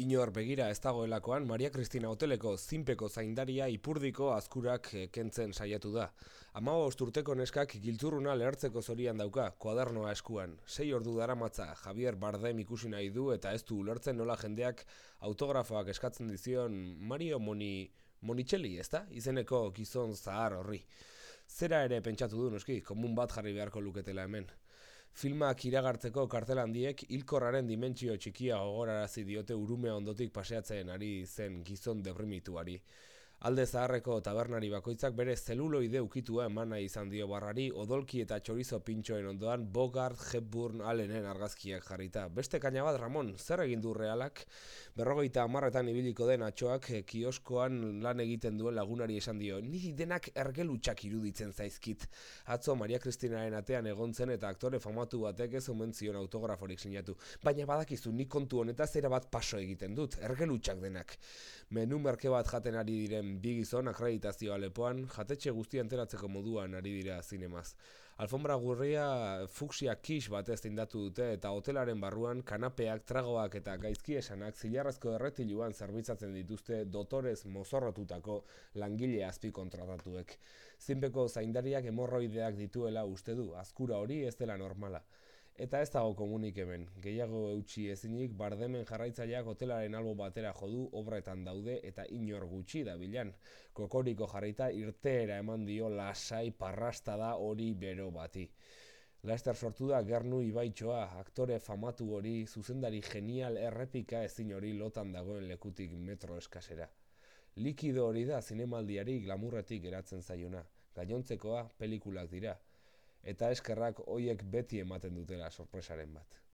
Inor begira ez dagoelakoan Maria Cristina Hoteleko zinpeko zaindaria ipurdiko azkurak eh, kentzen saiatu da. Amago urteko neskak giltzurruna lehertzeko zorian dauka, kuadernoa eskuan. Sei ordu daramatza Javier Bardem ikusi nahi du eta ez du ulertzen nola jendeak autografoak eskatzen dizion Mario Moni... Monitxeli, ez da? Izeneko gizon zahar horri. Zera ere pentsatu du, noski, komun bat jarri beharko luketela hemen. Filmak iragartzeko kartel handiek hilkorraren dimentsio txikia gogorarazi diote urume ondotik paseatzen ari zen gizon deprimituari. Alde zaharreko tabernari bakoitzak bere zeluloide ukitua emana izan dio barrari odolki eta txorizo pintxoen ondoan Bogart Hepburn Allenen argazkiak jarrita. Beste kaina bat, Ramon, zer egin du realak? Berrogeita amarretan ibiliko den atxoak eh, kioskoan lan egiten duen lagunari esan dio. Ni denak ergelutxak iruditzen zaizkit. Atzo Maria Kristinaren atean egon zen eta aktore famatu batek ez omen zion autograforik sinatu. Baina badakizu, ni kontu honetaz era bat paso egiten dut, ergelutxak denak. Menu merke bat jaten ari diren bi gizon akreditazioa lepoan, jatetxe guztia enteratzeko moduan ari dira zinemaz. Alfombra gurria fuksia kis batez indatu dute eta hotelaren barruan kanapeak, tragoak eta gaizki esanak zilarrazko erretiluan zerbitzatzen dituzte dotorez mozorrotutako langile azpi kontratatuek. Zinpeko zaindariak hemorroideak dituela uste du, azkura hori ez dela normala. Eta ez dago komunik hemen, gehiago eutxi ezinik, bardemen jarraitzaileak hotelaren albo batera jodu obretan daude eta inor gutxi da bilan. Kokoriko jarrita irteera eman dio lasai parrasta da hori bero bati. Laster sortu da Gernu Ibaitxoa, aktore famatu hori, zuzendari genial errepika ezin hori lotan dagoen lekutik metro eskasera. Likido hori da zinemaldiari glamurretik geratzen zaiona. Gainontzekoa pelikulak dira eta eskerrak hoiek beti ematen dutela sorpresaren bat.